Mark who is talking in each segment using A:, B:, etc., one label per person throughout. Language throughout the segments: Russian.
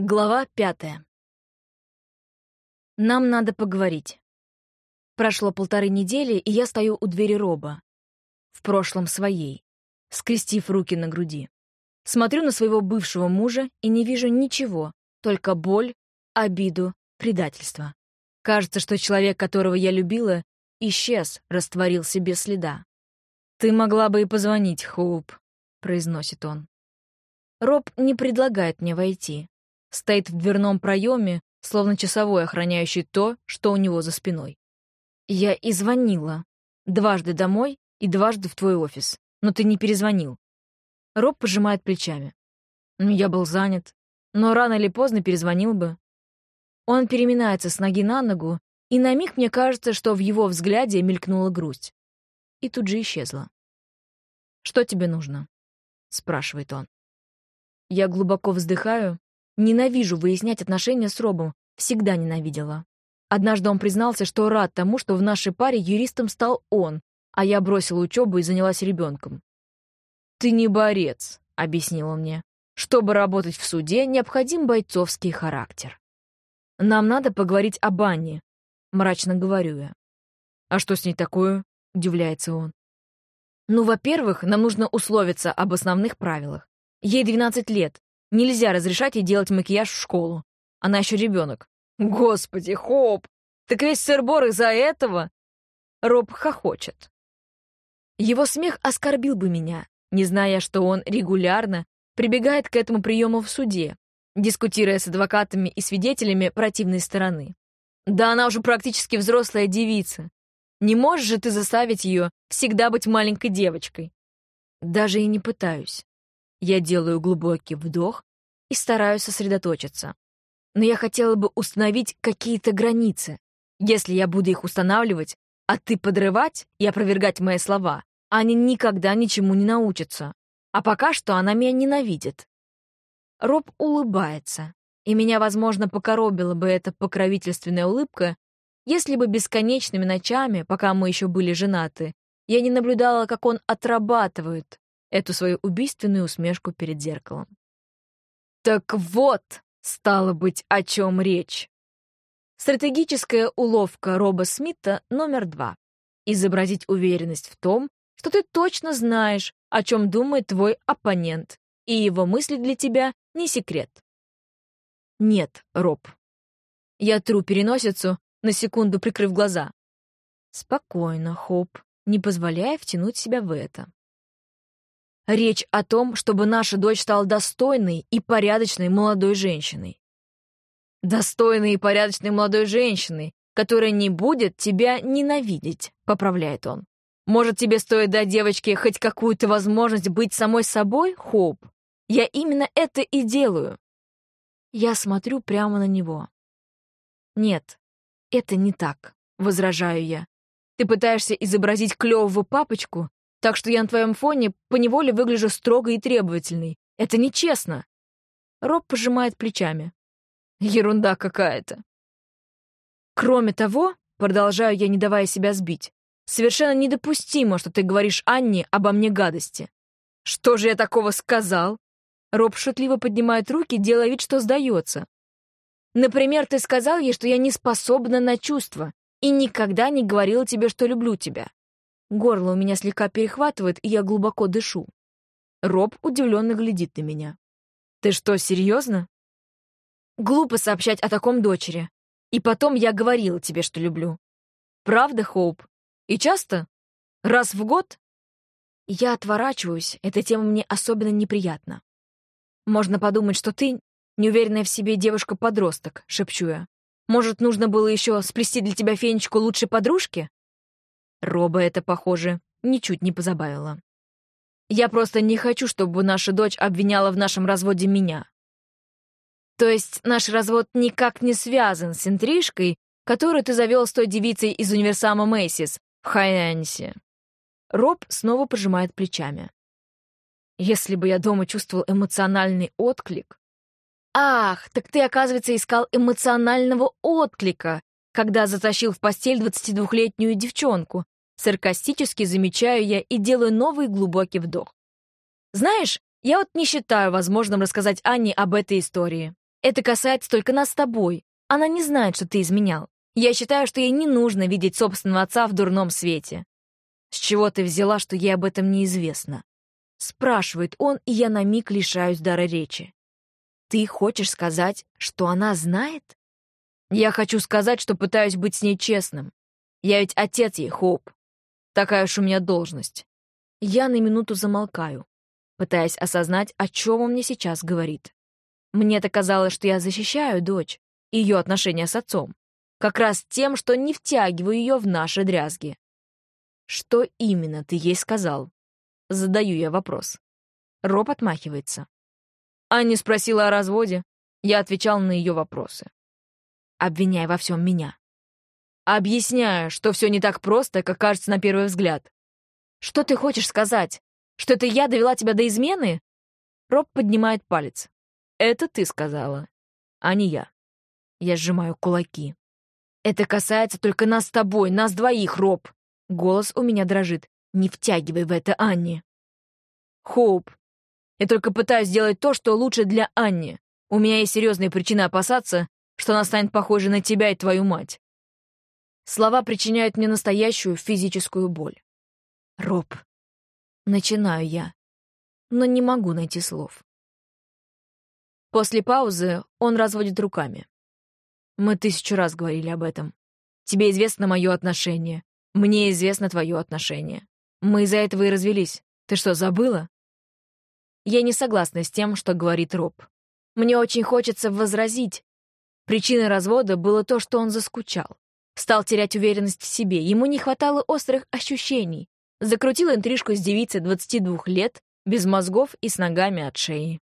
A: Глава пятая. Нам надо поговорить. Прошло полторы недели, и я стою у двери Роба. В прошлом своей, скрестив руки на груди. Смотрю на своего бывшего мужа и не вижу ничего, только боль, обиду, предательство. Кажется, что человек, которого я любила, исчез, растворился без следа. «Ты могла бы и позвонить, Хоуп», — произносит он. Роб не предлагает мне войти стоит в дверном проеме, словно часовой, охраняющий то, что у него за спиной. Я и звонила. Дважды домой и дважды в твой офис. Но ты не перезвонил. Роб пожимает плечами. Ну, я был занят. Но рано или поздно перезвонил бы. Он переминается с ноги на ногу, и на миг мне кажется, что в его взгляде мелькнула грусть. И тут же исчезла. «Что тебе нужно?» — спрашивает он. Я глубоко вздыхаю Ненавижу выяснять отношения с Робом, всегда ненавидела. Однажды он признался, что рад тому, что в нашей паре юристом стал он, а я бросила учебу и занялась ребенком. «Ты не борец», — объяснил он мне. «Чтобы работать в суде, необходим бойцовский характер». «Нам надо поговорить об Анне», — мрачно говорю я. «А что с ней такое?» — удивляется он. «Ну, во-первых, нам нужно условиться об основных правилах. Ей 12 лет, Нельзя разрешать ей делать макияж в школу. Она еще ребенок. Господи, Хоп! Так весь сыр-бор из-за этого? Роб хохочет. Его смех оскорбил бы меня, не зная, что он регулярно прибегает к этому приему в суде, дискутируя с адвокатами и свидетелями противной стороны. Да она уже практически взрослая девица. Не можешь же ты заставить ее всегда быть маленькой девочкой? Даже и не пытаюсь. Я делаю глубокий вдох и стараюсь сосредоточиться. Но я хотела бы установить какие-то границы. Если я буду их устанавливать, а ты подрывать и опровергать мои слова, они никогда ничему не научатся. А пока что она меня ненавидит. Роб улыбается, и меня, возможно, покоробила бы эта покровительственная улыбка, если бы бесконечными ночами, пока мы еще были женаты, я не наблюдала, как он отрабатывает, эту свою убийственную усмешку перед зеркалом. Так вот, стало быть, о чем речь. Стратегическая уловка Роба Смита номер два. Изобразить уверенность в том, что ты точно знаешь, о чем думает твой оппонент, и его мысли для тебя не секрет. Нет, Роб. Я тру переносицу, на секунду прикрыв глаза. Спокойно, Хоп, не позволяя втянуть себя в это. Речь о том, чтобы наша дочь стала достойной и порядочной молодой женщиной. Достойной и порядочной молодой женщиной, которая не будет тебя ненавидеть, поправляет он. Может, тебе стоит дать девочке хоть какую-то возможность быть самой собой, Хоуп? Я именно это и делаю. Я смотрю прямо на него. Нет, это не так, возражаю я. Ты пытаешься изобразить клёвого папочку, так что я на твоем фоне поневоле выгляжу строго и требовательной. Это нечестно. Роб пожимает плечами. Ерунда какая-то. Кроме того, продолжаю я, не давая себя сбить, совершенно недопустимо, что ты говоришь Анне обо мне гадости. Что же я такого сказал? Роб шутливо поднимает руки, делая вид, что сдается. Например, ты сказал ей, что я не способна на чувства и никогда не говорила тебе, что люблю тебя. Горло у меня слегка перехватывает, и я глубоко дышу. Роб удивленно глядит на меня. «Ты что, серьезно?» «Глупо сообщать о таком дочери. И потом я говорила тебе, что люблю. Правда, Хоуп? И часто? Раз в год?» Я отворачиваюсь, эта тема мне особенно неприятна. «Можно подумать, что ты неуверенная в себе девушка-подросток», — шепчу я. «Может, нужно было еще сплести для тебя фенечку лучшей подружки?» Роба это, похоже, ничуть не позабавило. «Я просто не хочу, чтобы наша дочь обвиняла в нашем разводе меня». «То есть наш развод никак не связан с интрижкой, которую ты завел с той девицей из универсама Мэйсис в Хайнансе?» Роб снова пожимает плечами. «Если бы я дома чувствовал эмоциональный отклик...» «Ах, так ты, оказывается, искал эмоционального отклика, когда затащил в постель 22-летнюю девчонку. Саркастически замечаю я и делаю новый глубокий вдох. Знаешь, я вот не считаю возможным рассказать Анне об этой истории. Это касается только нас с тобой. Она не знает, что ты изменял. Я считаю, что ей не нужно видеть собственного отца в дурном свете. С чего ты взяла, что ей об этом неизвестно? Спрашивает он, и я на миг лишаюсь дара речи. Ты хочешь сказать, что она знает? Я хочу сказать, что пытаюсь быть с ней честным. Я ведь отец ей, Хоуп. Такая уж у меня должность. Я на минуту замолкаю, пытаясь осознать, о чем он мне сейчас говорит. Мне-то казалось, что я защищаю дочь и ее отношения с отцом. Как раз тем, что не втягиваю ее в наши дрязги. Что именно ты ей сказал? Задаю я вопрос. Роб отмахивается. Анни спросила о разводе. Я отвечал на ее вопросы. Обвиняй во всем меня. Объясняю, что все не так просто, как кажется на первый взгляд. Что ты хочешь сказать? Что это я довела тебя до измены? Роб поднимает палец. Это ты сказала, а не я. Я сжимаю кулаки. Это касается только нас с тобой, нас двоих, Роб. Голос у меня дрожит. Не втягивай в это Анни. Хоуп, я только пытаюсь сделать то, что лучше для Анни. У меня есть серьезные причины опасаться, что она станет похожей на тебя и твою мать. Слова причиняют мне настоящую физическую боль. Роб. Начинаю я, но не могу найти слов. После паузы он разводит руками. Мы тысячу раз говорили об этом. Тебе известно мое отношение. Мне известно твое отношение. Мы из-за этого и развелись. Ты что, забыла? Я не согласна с тем, что говорит Роб. Мне очень хочется возразить. Причиной развода было то, что он заскучал. Стал терять уверенность в себе, ему не хватало острых ощущений. Закрутил интрижку с девицей 22 лет, без мозгов и с ногами от шеи.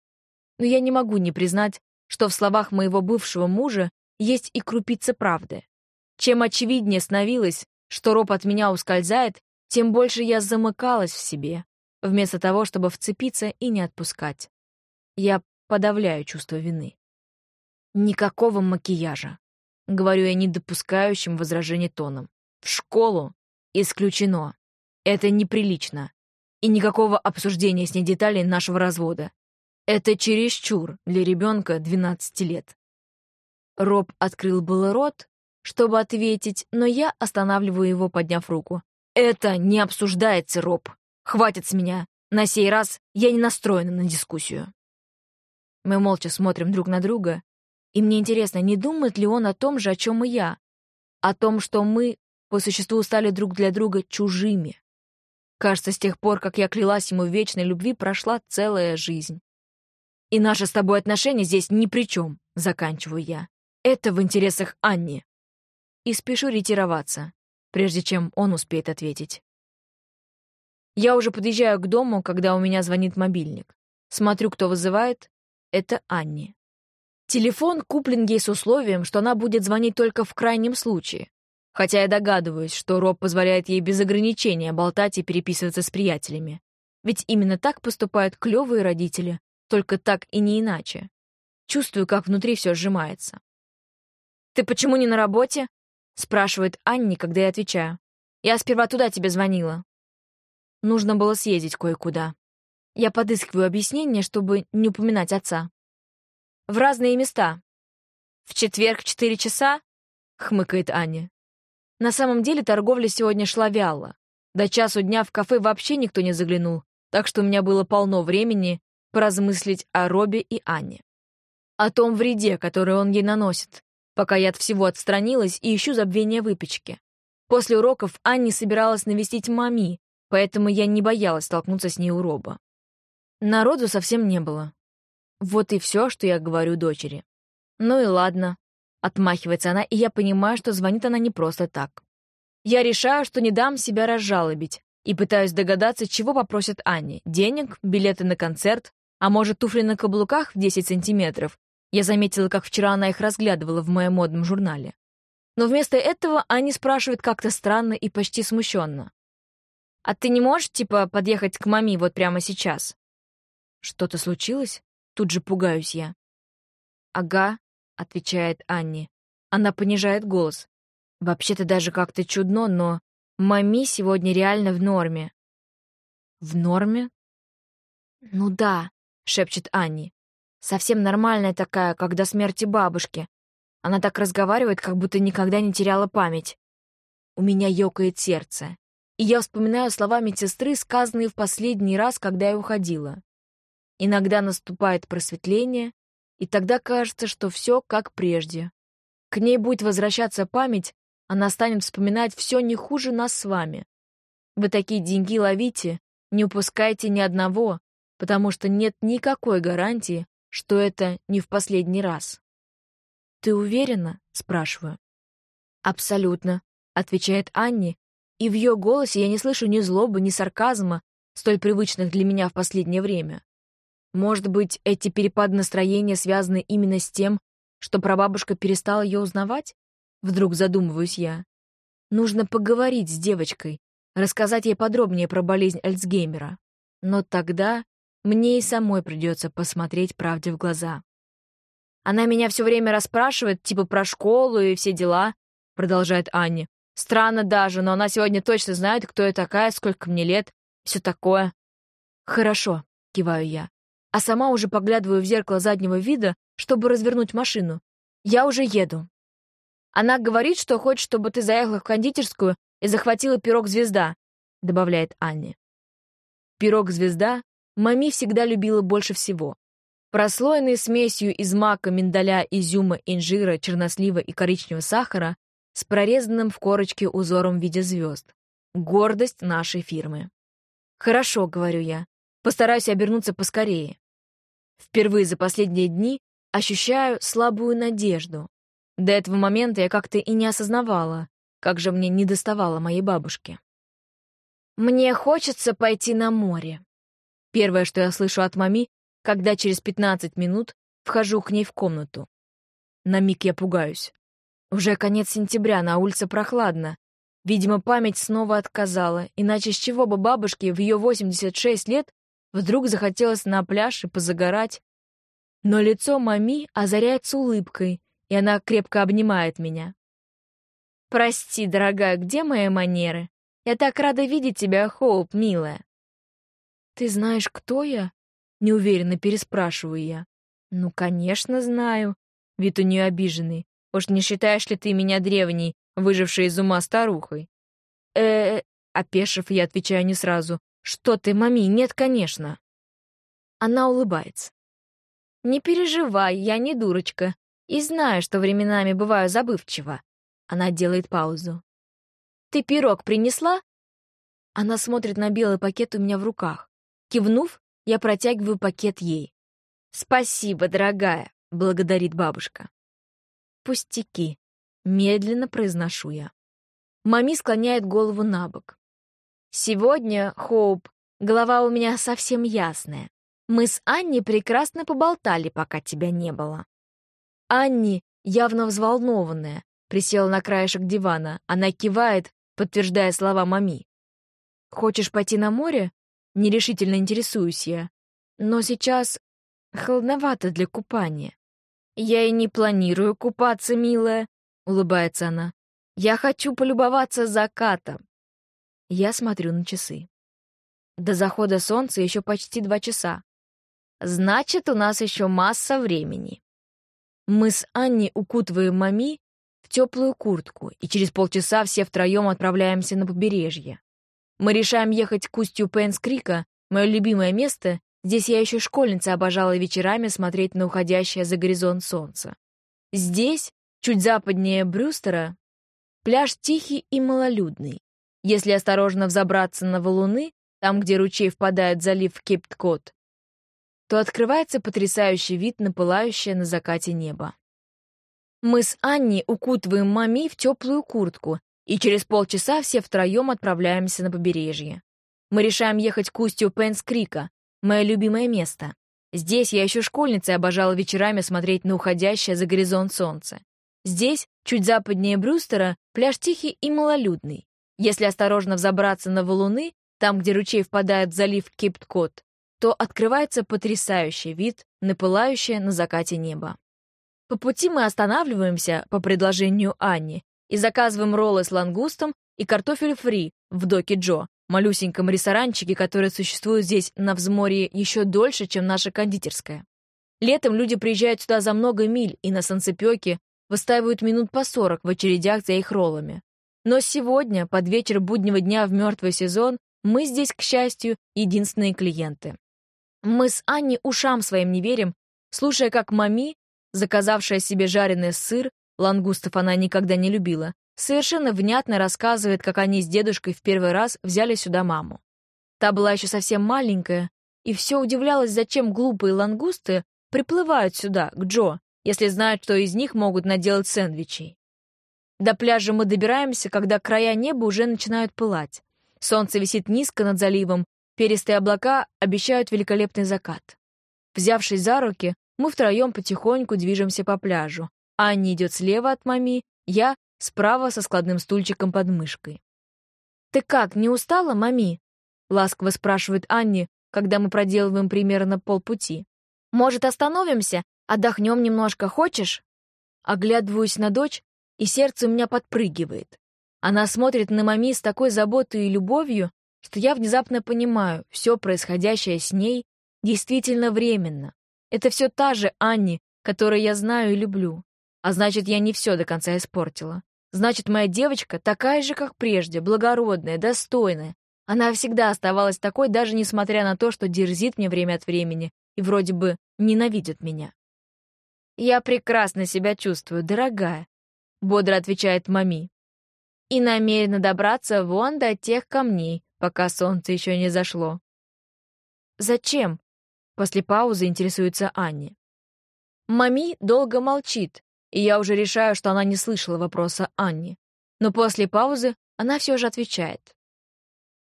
A: Но я не могу не признать, что в словах моего бывшего мужа есть и крупица правды. Чем очевиднее становилось, что Роб от меня ускользает, тем больше я замыкалась в себе, вместо того, чтобы вцепиться и не отпускать. Я подавляю чувство вины. Никакого макияжа. Говорю я недопускающим возражений тоном. В школу исключено. Это неприлично. И никакого обсуждения с ней деталей нашего развода. Это чересчур для ребенка 12 лет. Роб открыл было рот, чтобы ответить, но я останавливаю его, подняв руку. «Это не обсуждается, Роб. Хватит с меня. На сей раз я не настроена на дискуссию». Мы молча смотрим друг на друга, и мне интересно, не думает ли он о том же, о чем и я, о том, что мы по существу стали друг для друга чужими. Кажется, с тех пор, как я клялась ему в вечной любви, прошла целая жизнь. И наши с тобой отношения здесь ни при чем, заканчиваю я. Это в интересах Анни. И спешу ретироваться, прежде чем он успеет ответить. Я уже подъезжаю к дому, когда у меня звонит мобильник. Смотрю, кто вызывает. Это Анни. Телефон куплен ей с условием, что она будет звонить только в крайнем случае. Хотя я догадываюсь, что Роб позволяет ей без ограничения болтать и переписываться с приятелями. Ведь именно так поступают клёвые родители, только так и не иначе. Чувствую, как внутри все сжимается. «Ты почему не на работе?» — спрашивает Анни, когда я отвечаю. «Я сперва туда тебе звонила». Нужно было съездить кое-куда. Я подыскиваю объяснение, чтобы не упоминать отца. В разные места. «В четверг четыре часа?» — хмыкает Аня. На самом деле торговля сегодня шла вяло. До часу дня в кафе вообще никто не заглянул, так что у меня было полно времени поразмыслить о Робе и Анне. О том вреде, который он ей наносит, пока я от всего отстранилась и ищу забвения выпечки. После уроков Анни собиралась навестить мами, поэтому я не боялась столкнуться с ней у Роба. Народу совсем не было. Вот и все, что я говорю дочери. Ну и ладно. Отмахивается она, и я понимаю, что звонит она не просто так. Я решаю, что не дам себя разжалобить, и пытаюсь догадаться, чего попросит Анни. Денег, билеты на концерт, а может, туфли на каблуках в 10 сантиметров я заметила, как вчера она их разглядывала в моем модном журнале. Но вместо этого Аня спрашивает как-то странно и почти смущенно. «А ты не можешь, типа, подъехать к маме вот прямо сейчас?» «Что-то случилось?» Тут же пугаюсь я. «Ага», — отвечает Анни. Она понижает голос. «Вообще-то даже как-то чудно, но мами сегодня реально в норме». «В норме?» «Ну да», — шепчет Анни. Совсем нормальная такая, как до смерти бабушки. Она так разговаривает, как будто никогда не теряла память. У меня ёкает сердце. И я вспоминаю слова медсестры, сказанные в последний раз, когда я уходила. Иногда наступает просветление, и тогда кажется, что все как прежде. К ней будет возвращаться память, она станет вспоминать все не хуже нас с вами. Вы такие деньги ловите, не упускайте ни одного, потому что нет никакой гарантии, что это не в последний раз. «Ты уверена?» — спрашиваю. «Абсолютно», — отвечает Анни, и в ее голосе я не слышу ни злобы, ни сарказма, столь привычных для меня в последнее время. Может быть, эти перепады настроения связаны именно с тем, что прабабушка перестала ее узнавать? Вдруг задумываюсь я. Нужно поговорить с девочкой, рассказать ей подробнее про болезнь Альцгеймера. Но тогда мне и самой придется посмотреть правде в глаза. Она меня все время расспрашивает, типа про школу и все дела, продолжает Аня. Странно даже, но она сегодня точно знает, кто я такая, сколько мне лет, все такое. Хорошо, киваю я. А сама уже поглядываю в зеркало заднего вида, чтобы развернуть машину. Я уже еду. Она говорит, что хочет, чтобы ты заехала в кондитерскую и захватила пирог «Звезда», — добавляет Анне. Пирог «Звезда» Мами всегда любила больше всего. Прослоенный смесью из мака, миндаля, изюма, инжира, чернослива и коричневого сахара с прорезанным в корочке узором в виде звезд. Гордость нашей фирмы. «Хорошо», — говорю я. «Постараюсь обернуться поскорее». Впервые за последние дни ощущаю слабую надежду. До этого момента я как-то и не осознавала, как же мне недоставало моей бабушки. «Мне хочется пойти на море». Первое, что я слышу от мами, когда через 15 минут вхожу к ней в комнату. На миг я пугаюсь. Уже конец сентября, на улице прохладно. Видимо, память снова отказала, иначе с чего бы бабушке в ее 86 лет вдруг захотелось на пляж и позагорать. Но лицо мами озаряется улыбкой, и она крепко обнимает меня. «Прости, дорогая, где мои манеры? Я так рада видеть тебя, Хоуп, милая». «Ты знаешь, кто я?» — неуверенно переспрашиваю я. «Ну, конечно, знаю». Вид у нее обиженный. «Уж не считаешь ли ты меня древней, выжившей из ума старухой?» э, -э опешив, я отвечаю не сразу. «Что ты, мами? Нет, конечно». Она улыбается. «Не переживай, я не дурочка. И знаю, что временами бываю забывчива. Она делает паузу. «Ты пирог принесла?» Она смотрит на белый пакет у меня в руках. Кивнув, я протягиваю пакет ей. «Спасибо, дорогая», — благодарит бабушка. «Пустяки», — медленно произношу я. Мами склоняет голову на бок. «Сегодня, Хоуп, голова у меня совсем ясная. Мы с Анней прекрасно поболтали, пока тебя не было. Анни, явно взволнованная, присела на краешек дивана. Она кивает, подтверждая слова мами. «Хочешь пойти на море?» Нерешительно интересуюсь я. Но сейчас холодновато для купания. «Я и не планирую купаться, милая», — улыбается она. «Я хочу полюбоваться закатом». Я смотрю на часы. До захода солнца еще почти два часа. Значит, у нас еще масса времени. Мы с Анней укутываем Мами в теплую куртку, и через полчаса все втроем отправляемся на побережье. Мы решаем ехать к устью Пенс-Крика, мое любимое место, здесь я еще школьница обожала вечерами смотреть на уходящее за горизонт солнце. Здесь, чуть западнее Брюстера, пляж тихий и малолюдный. Если осторожно взобраться на валуны, там, где ручей впадает в залив Кейпткот, то открывается потрясающий вид на пылающее на закате небо. Мы с Анни укутываем мами в теплую куртку, и через полчаса все втроем отправляемся на побережье. Мы решаем ехать к устью Пенс-Крика, мое любимое место. Здесь я еще школьницей обожала вечерами смотреть на уходящее за горизонт солнце. Здесь, чуть западнее Брюстера, пляж тихий и малолюдный. Если осторожно взобраться на валуны, там, где ручей впадает в залив Кейпткот, то открывается потрясающий вид на пылающее на закате небо. По пути мы останавливаемся, по предложению Анни, и заказываем роллы с лангустом и картофель фри в Доке Джо, малюсеньком ресторанчике, который существует здесь на взморье еще дольше, чем наша кондитерская. Летом люди приезжают сюда за много миль и на солнцепёке выстаивают минут по сорок в очередях за их роллами. Но сегодня, под вечер буднего дня в мертвый сезон, мы здесь, к счастью, единственные клиенты. Мы с Анней ушам своим не верим, слушая, как мами, заказавшая себе жареный сыр, лангустов она никогда не любила, совершенно внятно рассказывает, как они с дедушкой в первый раз взяли сюда маму. Та была еще совсем маленькая, и все удивлялась, зачем глупые лангусты приплывают сюда, к Джо, если знают, что из них могут наделать сэндвичей. До пляжа мы добираемся, когда края неба уже начинают пылать. Солнце висит низко над заливом, перистые облака обещают великолепный закат. Взявшись за руки, мы втроем потихоньку движемся по пляжу. Анни идет слева от мами, я справа со складным стульчиком под мышкой. «Ты как, не устала, мами?» — ласково спрашивает Анни, когда мы проделываем примерно полпути. «Может, остановимся? Отдохнем немножко, хочешь?» Оглядываюсь на дочь, и сердце у меня подпрыгивает. Она смотрит на мами с такой заботой и любовью, что я внезапно понимаю, все происходящее с ней действительно временно. Это все та же Анни, которую я знаю и люблю. А значит, я не все до конца испортила. Значит, моя девочка такая же, как прежде, благородная, достойная. Она всегда оставалась такой, даже несмотря на то, что дерзит мне время от времени и вроде бы ненавидит меня. «Я прекрасно себя чувствую, дорогая», — бодро отвечает мами и намерена добраться вон до тех камней, пока солнце еще не зашло. «Зачем?» — после паузы интересуется Анни. Мами долго молчит, и я уже решаю, что она не слышала вопроса Анни. Но после паузы она все же отвечает.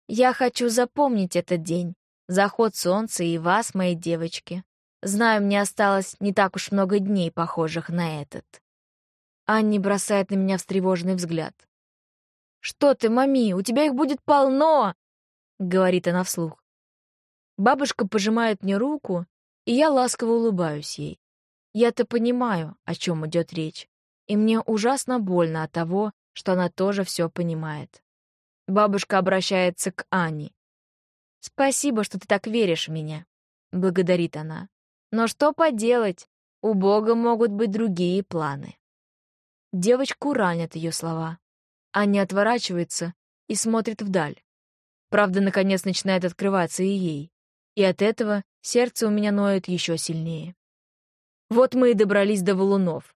A: «Я хочу запомнить этот день, заход солнца и вас, мои девочки. Знаю, мне осталось не так уж много дней, похожих на этот». Анни бросает на меня встревоженный взгляд. «Что ты, мами, у тебя их будет полно!» — говорит она вслух. Бабушка пожимает мне руку, и я ласково улыбаюсь ей. Я-то понимаю, о чем идет речь, и мне ужасно больно от того, что она тоже все понимает. Бабушка обращается к Ане. «Спасибо, что ты так веришь в меня», — благодарит она. «Но что поделать, у Бога могут быть другие планы». Девочку ранят ее слова. Аня отворачивается и смотрит вдаль. Правда, наконец начинает открываться и ей. И от этого сердце у меня ноет еще сильнее. Вот мы и добрались до валунов.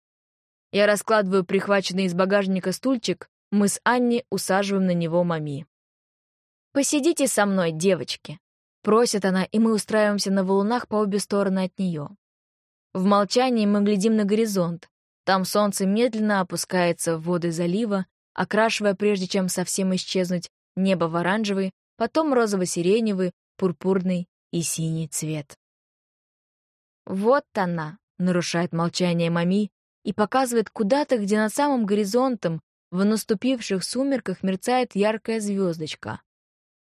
A: Я раскладываю прихваченный из багажника стульчик, мы с Анни усаживаем на него мами. «Посидите со мной, девочки», — просит она, и мы устраиваемся на валунах по обе стороны от нее. В молчании мы глядим на горизонт. Там солнце медленно опускается в воды залива, окрашивая, прежде чем совсем исчезнуть, небо в оранжевый, потом розово-сиреневый, пурпурный и синий цвет. «Вот она!» — нарушает молчание Мами и показывает куда-то, где над самым горизонтом в наступивших сумерках мерцает яркая звездочка.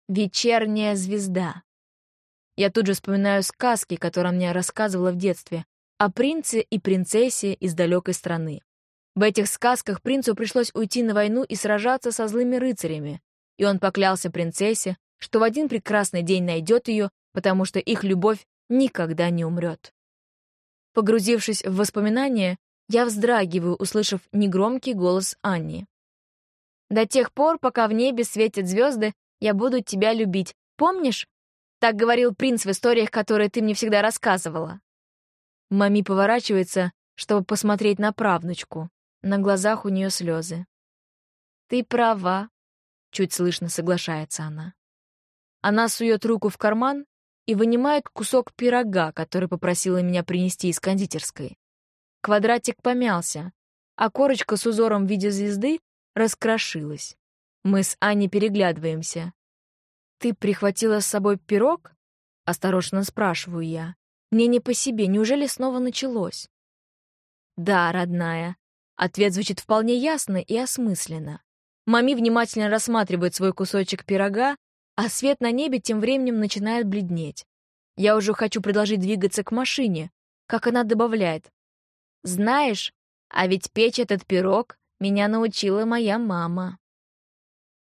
A: Вечерняя звезда. Я тут же вспоминаю сказки, которые мне рассказывала в детстве, о принце и принцессе из далекой страны. В этих сказках принцу пришлось уйти на войну и сражаться со злыми рыцарями, и он поклялся принцессе, что в один прекрасный день найдет ее, потому что их любовь никогда не умрет. Погрузившись в воспоминания, я вздрагиваю, услышав негромкий голос Анни. «До тех пор, пока в небе светят звезды, я буду тебя любить. Помнишь? Так говорил принц в историях, которые ты мне всегда рассказывала». Мами поворачивается, чтобы посмотреть на правнучку. На глазах у нее слезы. «Ты права», — чуть слышно соглашается она. Она сует руку в карман и вынимает кусок пирога, который попросила меня принести из кондитерской. Квадратик помялся, а корочка с узором в виде звезды раскрошилась. Мы с Аней переглядываемся. «Ты прихватила с собой пирог?» — осторожно спрашиваю я. «Мне не по себе, неужели снова началось?» «Да, родная», Ответ звучит вполне ясно и осмысленно. Мами внимательно рассматривает свой кусочек пирога, а свет на небе тем временем начинает бледнеть. Я уже хочу предложить двигаться к машине, как она добавляет. «Знаешь, а ведь печь этот пирог меня научила моя мама».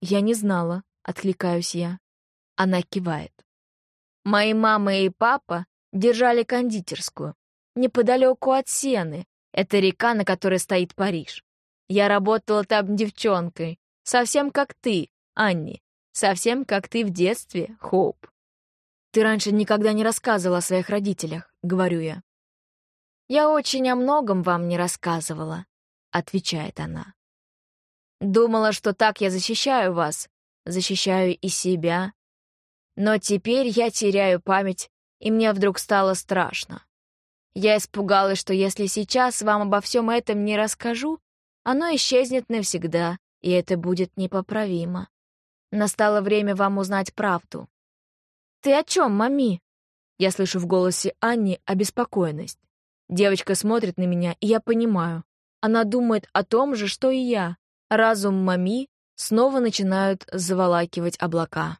A: «Я не знала», — откликаюсь я. Она кивает. «Мои мама и папа держали кондитерскую. неподалеку от Сены. Это река, на которой стоит Париж. Я работала там девчонкой, совсем как ты, Анни, совсем как ты в детстве, Хоуп. Ты раньше никогда не рассказывала о своих родителях, говорю я. Я очень о многом вам не рассказывала, отвечает она. Думала, что так я защищаю вас, защищаю и себя. Но теперь я теряю память, и мне вдруг стало страшно. Я испугалась, что если сейчас вам обо всем этом не расскажу, оно исчезнет навсегда, и это будет непоправимо. Настало время вам узнать правду. «Ты о чем, мами?» Я слышу в голосе Анни обеспокоенность. Девочка смотрит на меня, и я понимаю. Она думает о том же, что и я. Разум Мами снова начинают заволакивать облака.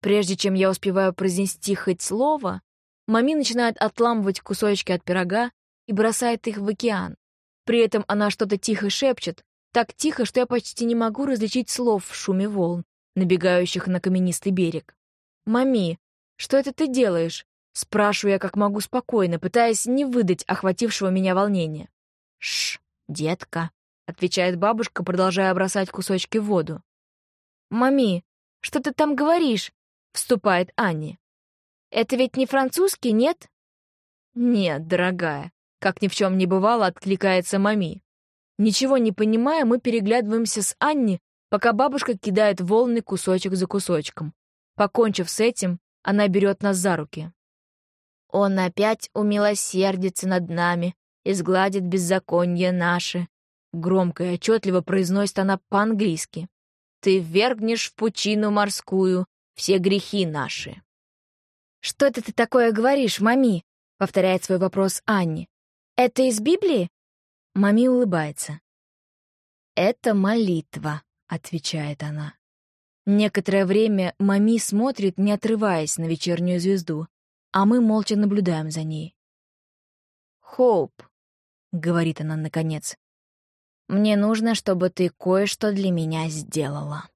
A: Прежде чем я успеваю произнести хоть слово, Мами начинает отламывать кусочки от пирога и бросает их в океан. При этом она что-то тихо шепчет, так тихо, что я почти не могу различить слов в шуме волн, набегающих на каменистый берег. «Мами, что это ты делаешь?» Спрашиваю я как могу спокойно, пытаясь не выдать охватившего меня волнения. «Шш, детка», отвечает бабушка, продолжая бросать кусочки в воду. «Мами, что ты там говоришь?» — вступает Анни. «Это ведь не французский, нет?» «Нет, дорогая», — как ни в чем не бывало, откликается Мами. Ничего не понимая, мы переглядываемся с Анни, пока бабушка кидает волны кусочек за кусочком. Покончив с этим, она берет нас за руки. «Он опять умилосердится над нами и сгладит беззаконие наши», Громко и отчетливо произносит она по-английски. «Ты ввергнешь в пучину морскую все грехи наши». «Что это ты такое говоришь, мами?» — повторяет свой вопрос Анни. «Это из Библии?» Мами улыбается. «Это молитва», — отвечает она. Некоторое время Мами смотрит, не отрываясь на вечернюю звезду, а мы молча наблюдаем за ней. «Хоуп», — говорит она наконец, мне нужно, чтобы ты кое-что для меня сделала.